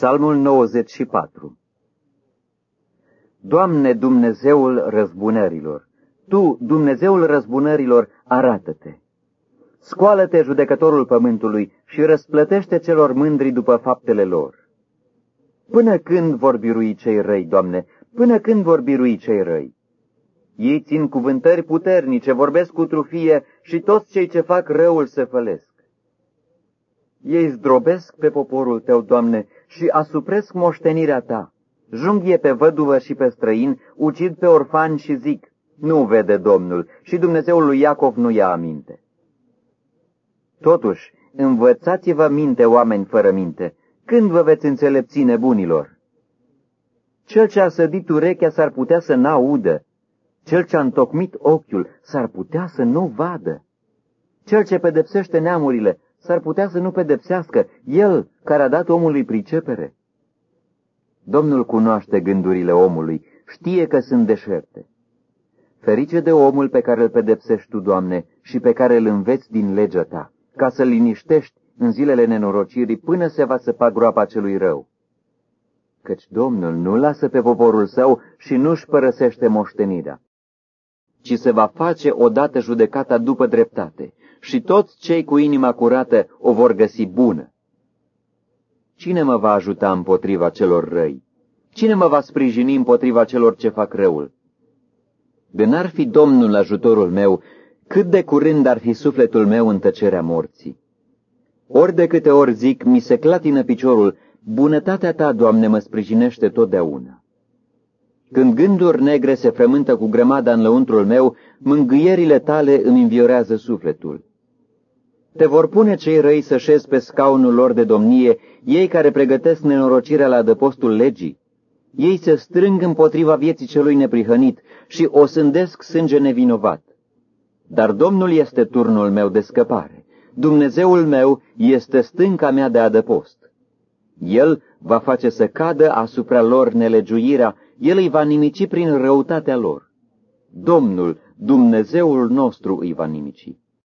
Psalmul 94 Doamne, Dumnezeul răzbunărilor, Tu, Dumnezeul răzbunărilor, arată-te! Scoală-te, judecătorul pământului, și răsplătește celor mândri după faptele lor. Până când vor birui cei răi, Doamne, până când vor birui cei răi? Ei țin cuvântări puternice, vorbesc cu trufie și toți cei ce fac răul se fălesc. Ei zdrobesc pe poporul Tău, Doamne, și asupresc moștenirea Ta. Junghie pe văduvă și pe străin, ucid pe orfani și zic, nu vede Domnul și Dumnezeul lui Iacov nu ia aminte. Totuși, învățați-vă minte, oameni fără minte, când vă veți înțelepți nebunilor? Cel ce a sădit urechea s-ar putea să n-audă, cel ce a întocmit ochiul s-ar putea să nu vadă. Cel ce pedepsește neamurile s-ar putea să nu pedepsească, el care a dat omului pricepere. Domnul cunoaște gândurile omului, știe că sunt deșerte. Ferice de omul pe care îl pedepsești Tu, Doamne, și pe care îl înveți din legea Ta, ca să-l liniștești în zilele nenorocirii până se va săpa groapa celui rău. Căci Domnul nu lasă pe poporul său și nu-și părăsește moștenirea, ci se va face odată judecata după dreptate și toți cei cu inima curată o vor găsi bună. Cine mă va ajuta împotriva celor răi? Cine mă va sprijini împotriva celor ce fac răul? De n-ar fi Domnul ajutorul meu, cât de curând ar fi sufletul meu în tăcerea morții. Ori de câte ori zic, mi se clatină piciorul, bunătatea ta, Doamne, mă sprijinește totdeauna. Când gânduri negre se frământă cu grămada în lăuntrul meu, mângâierile tale îmi înviorează sufletul. Te vor pune cei răi să șezi pe scaunul lor de domnie, ei care pregătesc nenorocirea la adăpostul legii. Ei se strâng împotriva vieții celui neprihănit și o sândesc sânge nevinovat. Dar Domnul este turnul meu de scăpare. Dumnezeul meu este stânca mea de adăpost. El va face să cadă asupra lor nelegiuirea, El îi va nimici prin răutatea lor. Domnul, Dumnezeul nostru, îi va nimici.